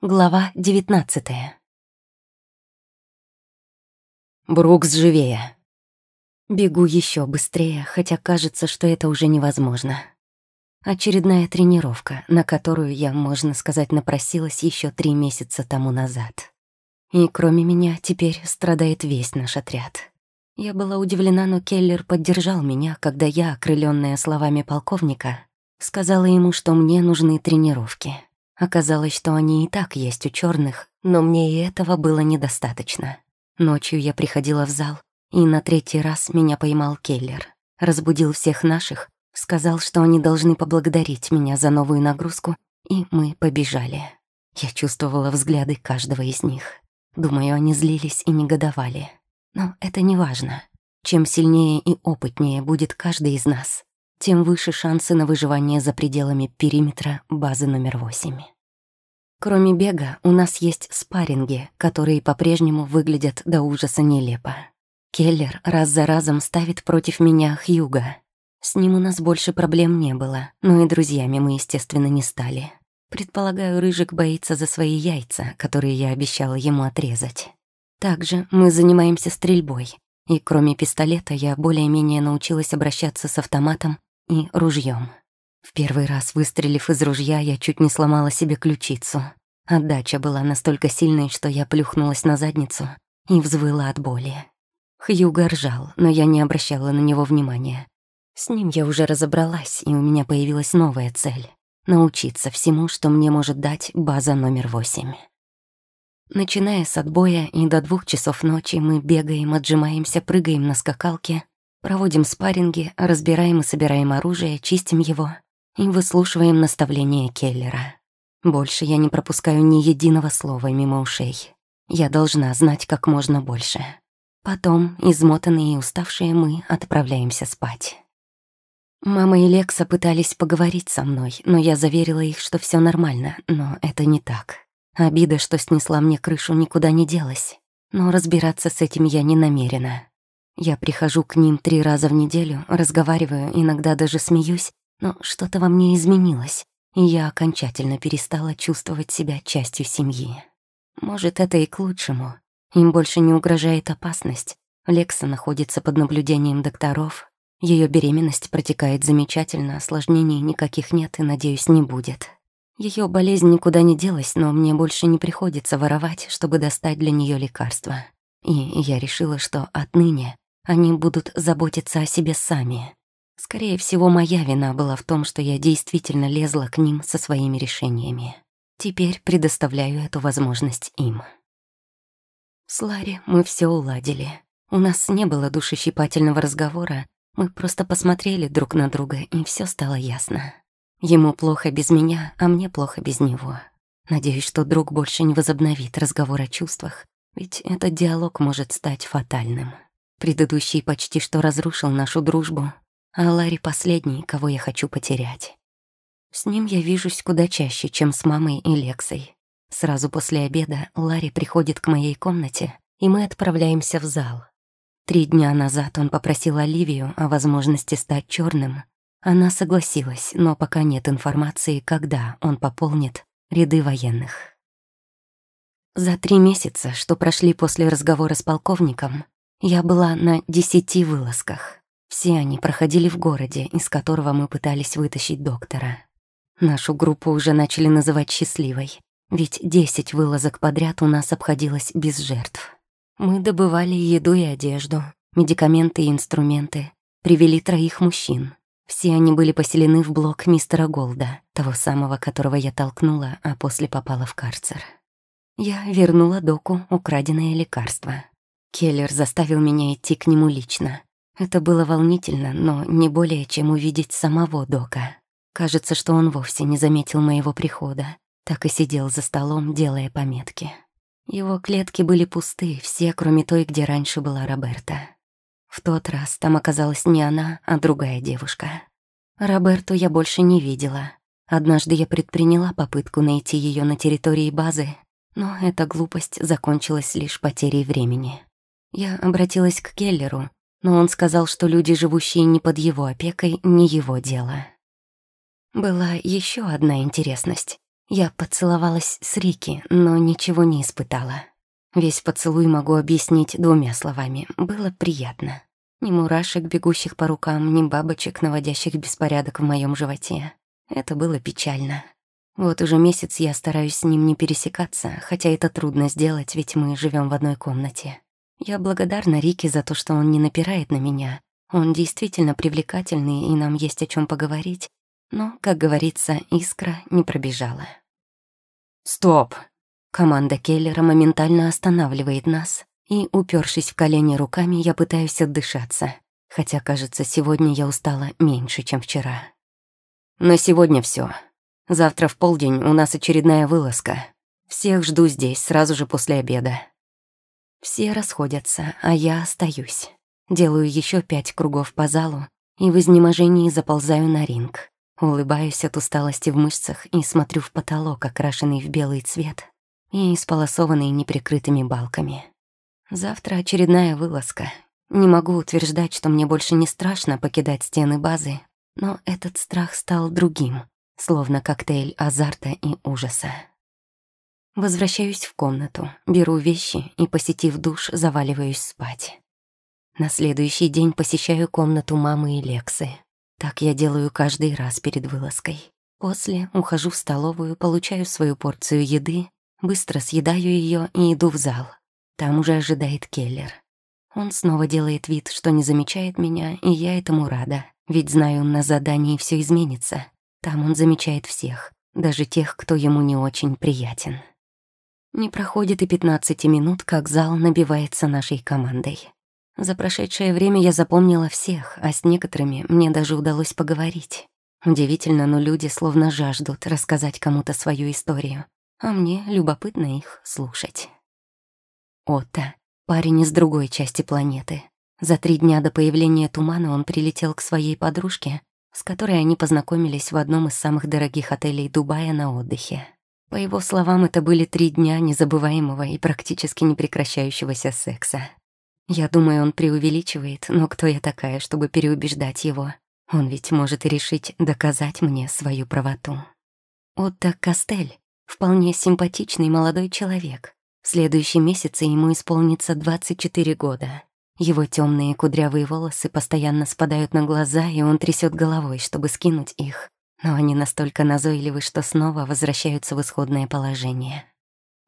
Глава девятнадцатая. Брукс живее. Бегу еще быстрее, хотя кажется, что это уже невозможно. Очередная тренировка, на которую я, можно сказать, напросилась еще три месяца тому назад. И кроме меня теперь страдает весь наш отряд. Я была удивлена, но Келлер поддержал меня, когда я, окрыленная словами полковника, сказала ему, что мне нужны тренировки. Оказалось, что они и так есть у черных, но мне и этого было недостаточно. Ночью я приходила в зал, и на третий раз меня поймал Келлер. Разбудил всех наших, сказал, что они должны поблагодарить меня за новую нагрузку, и мы побежали. Я чувствовала взгляды каждого из них. Думаю, они злились и негодовали. Но это не важно. Чем сильнее и опытнее будет каждый из нас, тем выше шансы на выживание за пределами периметра базы номер восемь. Кроме бега, у нас есть спарринги, которые по-прежнему выглядят до ужаса нелепо. Келлер раз за разом ставит против меня Хьюга. С ним у нас больше проблем не было, но и друзьями мы, естественно, не стали. Предполагаю, Рыжик боится за свои яйца, которые я обещала ему отрезать. Также мы занимаемся стрельбой, и кроме пистолета я более-менее научилась обращаться с автоматом и ружьем. В первый раз, выстрелив из ружья, я чуть не сломала себе ключицу. Отдача была настолько сильной, что я плюхнулась на задницу и взвыла от боли. Хьюго ржал, но я не обращала на него внимания. С ним я уже разобралась, и у меня появилась новая цель — научиться всему, что мне может дать база номер восемь. Начиная с отбоя и до двух часов ночи мы бегаем, отжимаемся, прыгаем на скакалке, проводим спарринги, разбираем и собираем оружие, чистим его и выслушиваем наставления Келлера. Больше я не пропускаю ни единого слова мимо ушей. Я должна знать как можно больше. Потом, измотанные и уставшие, мы отправляемся спать. Мама и Лекса пытались поговорить со мной, но я заверила их, что все нормально, но это не так. Обида, что снесла мне крышу, никуда не делась. Но разбираться с этим я не намерена. Я прихожу к ним три раза в неделю, разговариваю, иногда даже смеюсь, но что-то во мне изменилось, и я окончательно перестала чувствовать себя частью семьи. Может, это и к лучшему. Им больше не угрожает опасность. Лекса находится под наблюдением докторов. Ее беременность протекает замечательно, осложнений никаких нет и, надеюсь, не будет. Ее болезнь никуда не делась, но мне больше не приходится воровать, чтобы достать для нее лекарства. И я решила, что отныне они будут заботиться о себе сами. Скорее всего, моя вина была в том, что я действительно лезла к ним со своими решениями. Теперь предоставляю эту возможность им. С Ларри мы все уладили. У нас не было душещипательного разговора, мы просто посмотрели друг на друга, и все стало ясно. Ему плохо без меня, а мне плохо без него. Надеюсь, что друг больше не возобновит разговор о чувствах, ведь этот диалог может стать фатальным. Предыдущий почти что разрушил нашу дружбу, а Ларри последний, кого я хочу потерять. С ним я вижусь куда чаще, чем с мамой и Лексой. Сразу после обеда Ларри приходит к моей комнате, и мы отправляемся в зал. Три дня назад он попросил Оливию о возможности стать черным. Она согласилась, но пока нет информации, когда он пополнит ряды военных. За три месяца, что прошли после разговора с полковником, я была на десяти вылазках. Все они проходили в городе, из которого мы пытались вытащить доктора. Нашу группу уже начали называть счастливой, ведь десять вылазок подряд у нас обходилось без жертв. Мы добывали еду и одежду, медикаменты и инструменты, привели троих мужчин. Все они были поселены в блок мистера Голда, того самого, которого я толкнула, а после попала в карцер. Я вернула доку украденное лекарство. Келлер заставил меня идти к нему лично. Это было волнительно, но не более, чем увидеть самого Дока. Кажется, что он вовсе не заметил моего прихода, так и сидел за столом, делая пометки. Его клетки были пусты, все, кроме той, где раньше была Роберта. В тот раз там оказалась не она, а другая девушка. Роберту я больше не видела. Однажды я предприняла попытку найти ее на территории базы, но эта глупость закончилась лишь потерей времени. Я обратилась к Келлеру, но он сказал, что люди, живущие не под его опекой, не его дело. Была еще одна интересность. Я поцеловалась с Рики, но ничего не испытала. Весь поцелуй могу объяснить двумя словами. Было приятно. Ни мурашек, бегущих по рукам, ни бабочек, наводящих беспорядок в моем животе. Это было печально. Вот уже месяц я стараюсь с ним не пересекаться, хотя это трудно сделать, ведь мы живем в одной комнате. Я благодарна Рике за то, что он не напирает на меня. Он действительно привлекательный, и нам есть о чем поговорить. Но, как говорится, искра не пробежала. «Стоп!» Команда Келлера моментально останавливает нас, и, упершись в колени руками, я пытаюсь отдышаться, хотя, кажется, сегодня я устала меньше, чем вчера. На сегодня все. Завтра в полдень у нас очередная вылазка. Всех жду здесь, сразу же после обеда. Все расходятся, а я остаюсь. Делаю еще пять кругов по залу и в изнеможении заползаю на ринг. Улыбаюсь от усталости в мышцах и смотрю в потолок, окрашенный в белый цвет и исполосованный неприкрытыми балками. Завтра очередная вылазка. Не могу утверждать, что мне больше не страшно покидать стены базы, но этот страх стал другим, словно коктейль азарта и ужаса. Возвращаюсь в комнату, беру вещи и, посетив душ, заваливаюсь спать. На следующий день посещаю комнату мамы и Лексы. Так я делаю каждый раз перед вылазкой. После ухожу в столовую, получаю свою порцию еды, быстро съедаю ее и иду в зал. Там уже ожидает Келлер. Он снова делает вид, что не замечает меня, и я этому рада. Ведь знаю, на задании все изменится. Там он замечает всех, даже тех, кто ему не очень приятен. Не проходит и 15 минут, как зал набивается нашей командой. За прошедшее время я запомнила всех, а с некоторыми мне даже удалось поговорить. Удивительно, но люди словно жаждут рассказать кому-то свою историю, а мне любопытно их слушать. Отто — парень из другой части планеты. За три дня до появления тумана он прилетел к своей подружке, с которой они познакомились в одном из самых дорогих отелей Дубая на отдыхе. По его словам, это были три дня незабываемого и практически непрекращающегося секса. Я думаю, он преувеличивает, но кто я такая, чтобы переубеждать его? Он ведь может и решить доказать мне свою правоту. Отто Костель — вполне симпатичный молодой человек. В следующем месяце ему исполнится 24 года. Его темные кудрявые волосы постоянно спадают на глаза, и он трясет головой, чтобы скинуть их. Но они настолько назойливы, что снова возвращаются в исходное положение.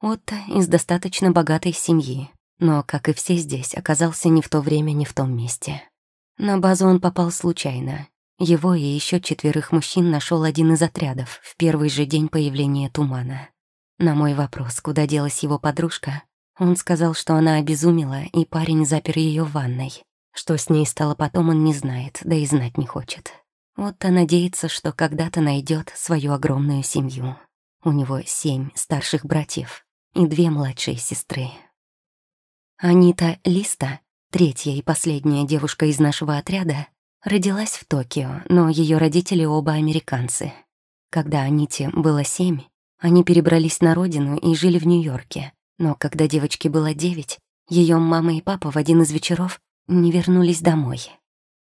Отто из достаточно богатой семьи, но, как и все здесь, оказался не в то время, не в том месте. На базу он попал случайно. Его и еще четверых мужчин нашел один из отрядов в первый же день появления тумана. На мой вопрос, куда делась его подружка, он сказал, что она обезумела, и парень запер ее в ванной. Что с ней стало потом, он не знает, да и знать не хочет. Вот-то надеется, что когда-то найдет свою огромную семью. У него семь старших братьев и две младшие сестры. Анита Листа, третья и последняя девушка из нашего отряда, родилась в Токио, но ее родители оба американцы. Когда Аните было семь, они перебрались на родину и жили в Нью-Йорке, но когда девочке было девять, ее мама и папа в один из вечеров не вернулись домой.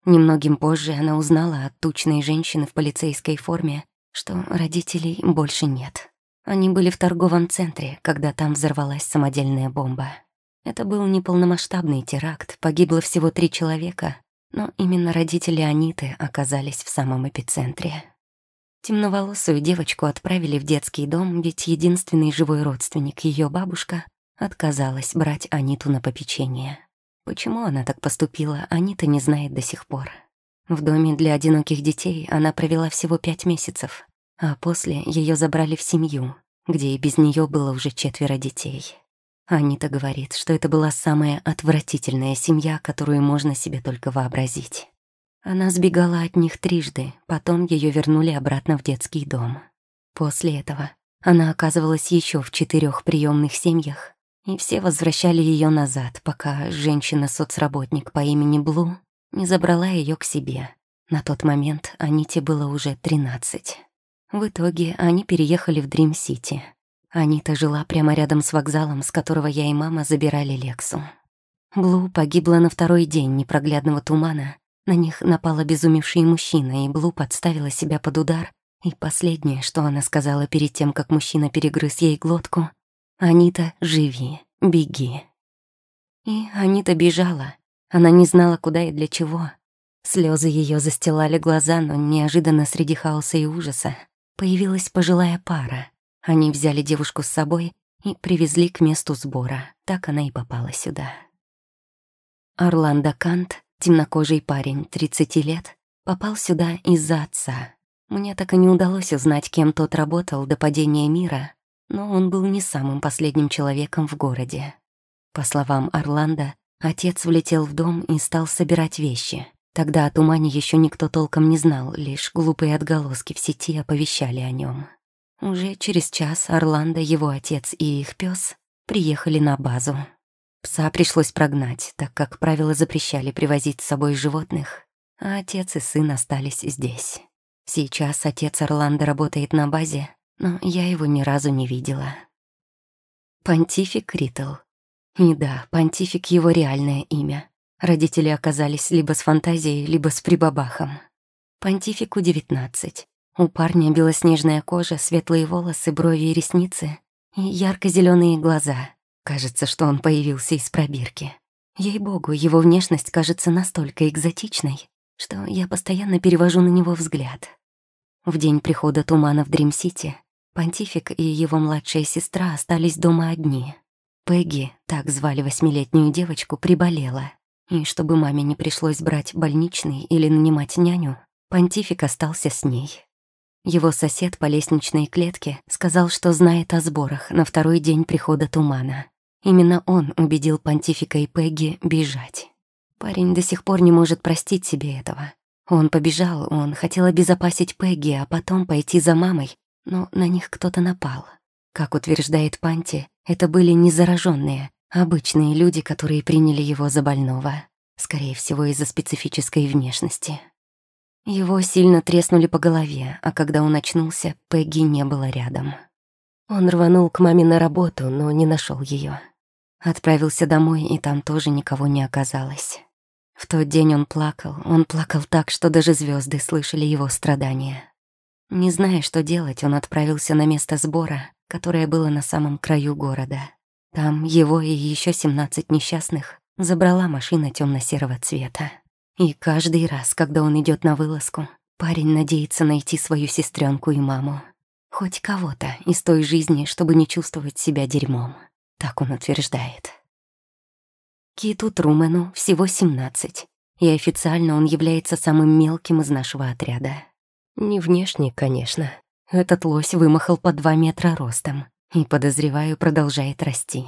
Немногим позже она узнала от тучной женщины в полицейской форме, что родителей больше нет. Они были в торговом центре, когда там взорвалась самодельная бомба. Это был неполномасштабный теракт, погибло всего три человека, но именно родители Аниты оказались в самом эпицентре. Темноволосую девочку отправили в детский дом, ведь единственный живой родственник, ее бабушка, отказалась брать Аниту на попечение. Почему она так поступила, Анита не знает до сих пор. В доме для одиноких детей она провела всего пять месяцев, а после ее забрали в семью, где и без нее было уже четверо детей. Анита говорит, что это была самая отвратительная семья, которую можно себе только вообразить. Она сбегала от них трижды, потом ее вернули обратно в детский дом. После этого она оказывалась еще в четырех приемных семьях, и все возвращали ее назад, пока женщина-соцработник по имени Блу не забрала ее к себе. На тот момент Аните было уже 13. В итоге они переехали в Дрим-Сити. Анита жила прямо рядом с вокзалом, с которого я и мама забирали Лексу. Блу погибла на второй день непроглядного тумана, на них напал обезумевший мужчина, и Блу подставила себя под удар И последнее, что она сказала перед тем, как мужчина перегрыз ей глотку, «Анита, живи, беги». И Анита бежала. Она не знала, куда и для чего. Слезы ее застилали глаза, но неожиданно среди хаоса и ужаса появилась пожилая пара. Они взяли девушку с собой и привезли к месту сбора. Так она и попала сюда. Орландо Кант, темнокожий парень, 30 лет, попал сюда из-за отца. Мне так и не удалось узнать, кем тот работал до падения мира, но он был не самым последним человеком в городе. По словам Орландо, отец влетел в дом и стал собирать вещи. Тогда о тумане еще никто толком не знал, лишь глупые отголоски в сети оповещали о нем. Уже через час Орландо, его отец и их пес приехали на базу. Пса пришлось прогнать, так как правила запрещали привозить с собой животных, а отец и сын остались здесь. Сейчас отец Орландо работает на базе, но я его ни разу не видела. Понтифик Ритл. И да, Понтифик — его реальное имя. Родители оказались либо с фантазией, либо с прибабахом. Понтифику 19. У парня белоснежная кожа, светлые волосы, брови и ресницы и ярко зеленые глаза. Кажется, что он появился из пробирки. Ей-богу, его внешность кажется настолько экзотичной, что я постоянно перевожу на него взгляд. В день прихода тумана в Дрим-Сити Понтифик и его младшая сестра остались дома одни. Пегги, так звали восьмилетнюю девочку, приболела. И чтобы маме не пришлось брать больничный или нанимать няню, Понтифик остался с ней. Его сосед по лестничной клетке сказал, что знает о сборах на второй день прихода тумана. Именно он убедил понтифика и Пегги бежать. Парень до сих пор не может простить себе этого. Он побежал, он хотел обезопасить Пегги, а потом пойти за мамой, но на них кто-то напал. Как утверждает Панти, это были не зараженные, обычные люди, которые приняли его за больного. Скорее всего, из-за специфической внешности. Его сильно треснули по голове, а когда он очнулся, Пегги не было рядом. Он рванул к маме на работу, но не нашел ее. Отправился домой, и там тоже никого не оказалось. В тот день он плакал, он плакал так, что даже звезды слышали его страдания. Не зная, что делать, он отправился на место сбора, которое было на самом краю города. Там его и еще 17 несчастных забрала машина темно серого цвета. И каждый раз, когда он идет на вылазку, парень надеется найти свою сестренку и маму. Хоть кого-то из той жизни, чтобы не чувствовать себя дерьмом. Так он утверждает. Киту Трумену всего 17, и официально он является самым мелким из нашего отряда. Не внешне, конечно. Этот лось вымахал по два метра ростом и, подозреваю, продолжает расти.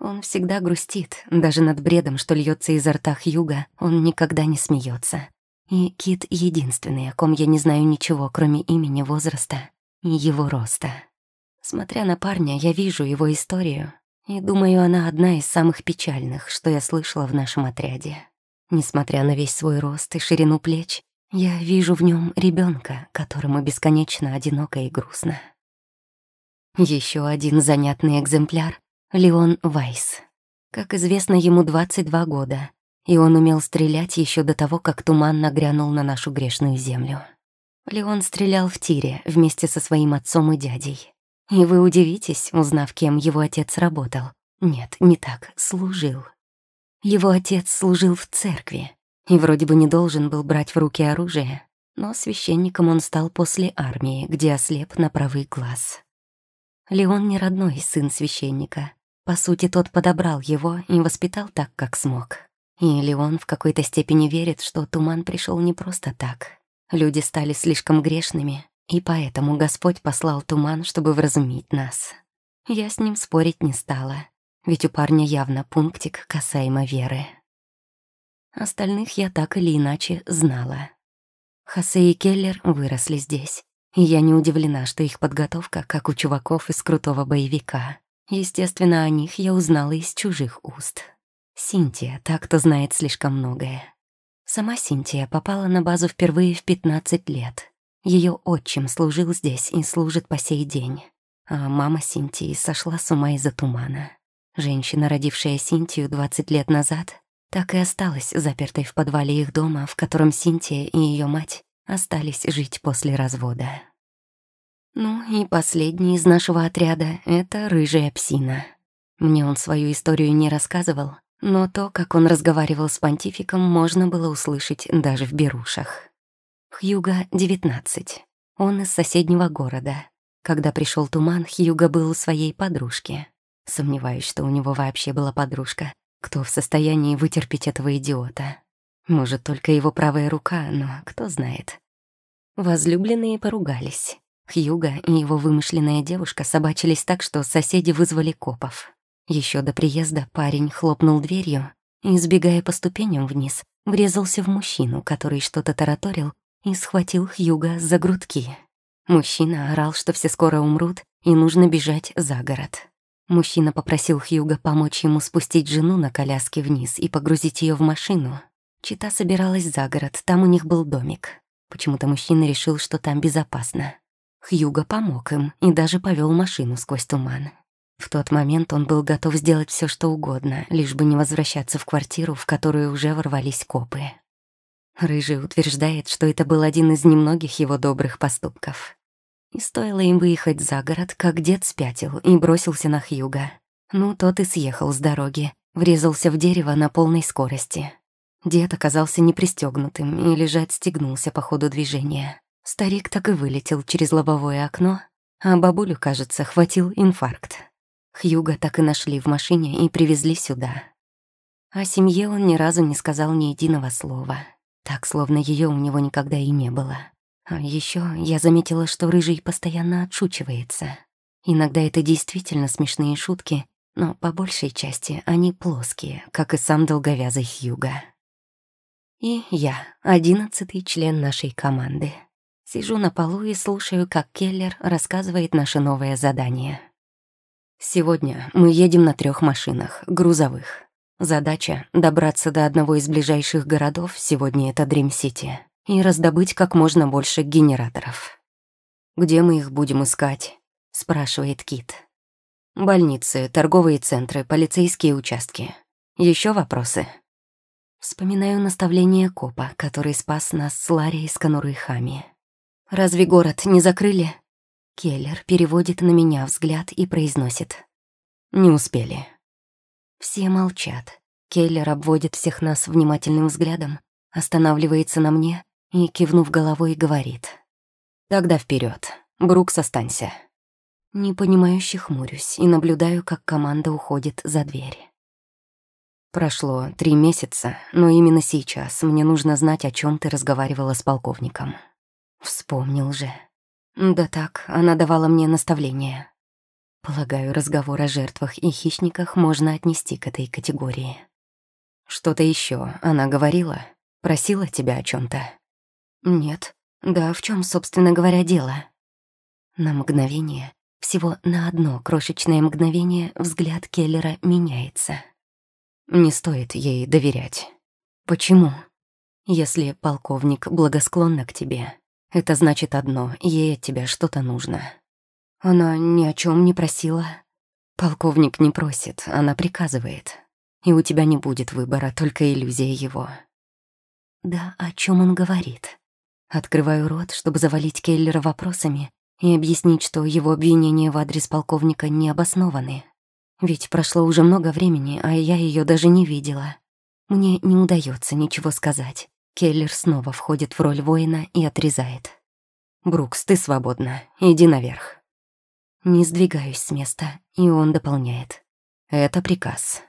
Он всегда грустит, даже над бредом, что льется изо рта Хьюга, он никогда не смеется. И Кит — единственный, о ком я не знаю ничего, кроме имени, возраста и его роста. Смотря на парня, я вижу его историю, и думаю, она одна из самых печальных, что я слышала в нашем отряде. Несмотря на весь свой рост и ширину плеч, я вижу в нем ребенка, которому бесконечно одиноко и грустно. Еще один занятный экземпляр Леон Вайс. Как известно, ему 22 года, и он умел стрелять еще до того, как туман нагрянул на нашу грешную землю. Леон стрелял в тире вместе со своим отцом и дядей. И вы удивитесь, узнав, кем его отец работал. Нет, не так, служил. Его отец служил в церкви и вроде бы не должен был брать в руки оружие, но священником он стал после армии, где ослеп на правый глаз. Леон не родной сын священника, по сути, тот подобрал его и воспитал так, как смог. И Леон в какой-то степени верит, что туман пришел не просто так. Люди стали слишком грешными, и поэтому Господь послал туман, чтобы вразумить нас. Я с ним спорить не стала, ведь у парня явно пунктик касаемо веры. Остальных я так или иначе знала. Хосе и Келлер выросли здесь, и я не удивлена, что их подготовка, как у чуваков из крутого боевика. Естественно, о них я узнала из чужих уст. Синтия, так кто знает слишком многое. Сама Синтия попала на базу впервые в 15 лет. Ее отчим служил здесь и служит по сей день. А мама Синтии сошла с ума из-за тумана. Женщина, родившая Синтию 20 лет назад, так и осталась запертой в подвале их дома, в котором Синтия и ее мать остались жить после развода. Ну и последний из нашего отряда — это рыжая псина. Мне он свою историю не рассказывал, но то, как он разговаривал с понтификом, можно было услышать даже в берушах. Хьюга — 19. Он из соседнего города. Когда пришел туман, Хьюга был у своей подружки. Сомневаюсь, что у него вообще была подружка. Кто в состоянии вытерпеть этого идиота? Может, только его правая рука, но кто знает. Возлюбленные поругались. Хьюга и его вымышленная девушка собачились так, что соседи вызвали копов. Еще до приезда парень хлопнул дверью и, сбегая по ступеням вниз, врезался в мужчину, который что-то тараторил, и схватил Хьюга за грудки. Мужчина орал, что все скоро умрут, и нужно бежать за город. Мужчина попросил Хьюга помочь ему спустить жену на коляске вниз и погрузить ее в машину. Чита собиралась за город, там у них был домик. Почему-то мужчина решил, что там безопасно. Хьюго помог им и даже повел машину сквозь туман. В тот момент он был готов сделать все, что угодно, лишь бы не возвращаться в квартиру, в которую уже ворвались копы. Рыжий утверждает, что это был один из немногих его добрых поступков. И стоило им выехать за город, как дед спятил и бросился на Хьюга. Ну, тот и съехал с дороги, врезался в дерево на полной скорости. Дед оказался непристегнутым и лежать стегнулся по ходу движения. Старик так и вылетел через лобовое окно, а бабулю, кажется, хватил инфаркт. Хьюга так и нашли в машине и привезли сюда. О семье он ни разу не сказал ни единого слова. Так, словно ее у него никогда и не было. А еще я заметила, что Рыжий постоянно отшучивается. Иногда это действительно смешные шутки, но по большей части они плоские, как и сам долговязый Хьюга. И я, одиннадцатый член нашей команды. Сижу на полу и слушаю, как Келлер рассказывает наше новое задание. Сегодня мы едем на трех машинах, грузовых. Задача — добраться до одного из ближайших городов, сегодня это Дрим-Сити, и раздобыть как можно больше генераторов. «Где мы их будем искать?» — спрашивает Кит. «Больницы, торговые центры, полицейские участки. Еще вопросы?» Вспоминаю наставление копа, который спас нас с Ларри из конуры Хами. «Разве город не закрыли?» Келлер переводит на меня взгляд и произносит. «Не успели». Все молчат. Келлер обводит всех нас внимательным взглядом, останавливается на мне и, кивнув головой, говорит. «Тогда вперед. Брукс, останься». Непонимающе хмурюсь и наблюдаю, как команда уходит за дверь. Прошло три месяца, но именно сейчас мне нужно знать, о чем ты разговаривала с полковником. Вспомнил же. Да так, она давала мне наставления. Полагаю, разговор о жертвах и хищниках можно отнести к этой категории. Что-то еще она говорила? Просила тебя о чем то Нет. Да в чем, собственно говоря, дело? На мгновение, всего на одно крошечное мгновение, взгляд Келлера меняется. Не стоит ей доверять. Почему? Если полковник благосклонна к тебе, это значит одно, ей от тебя что-то нужно. Она ни о чем не просила. Полковник не просит, она приказывает. И у тебя не будет выбора, только иллюзия его. Да о чем он говорит? Открываю рот, чтобы завалить Келлера вопросами и объяснить, что его обвинения в адрес полковника не обоснованы. Ведь прошло уже много времени, а я ее даже не видела. Мне не удается ничего сказать. Келлер снова входит в роль воина и отрезает. «Брукс, ты свободна. Иди наверх». Не сдвигаюсь с места, и он дополняет. «Это приказ.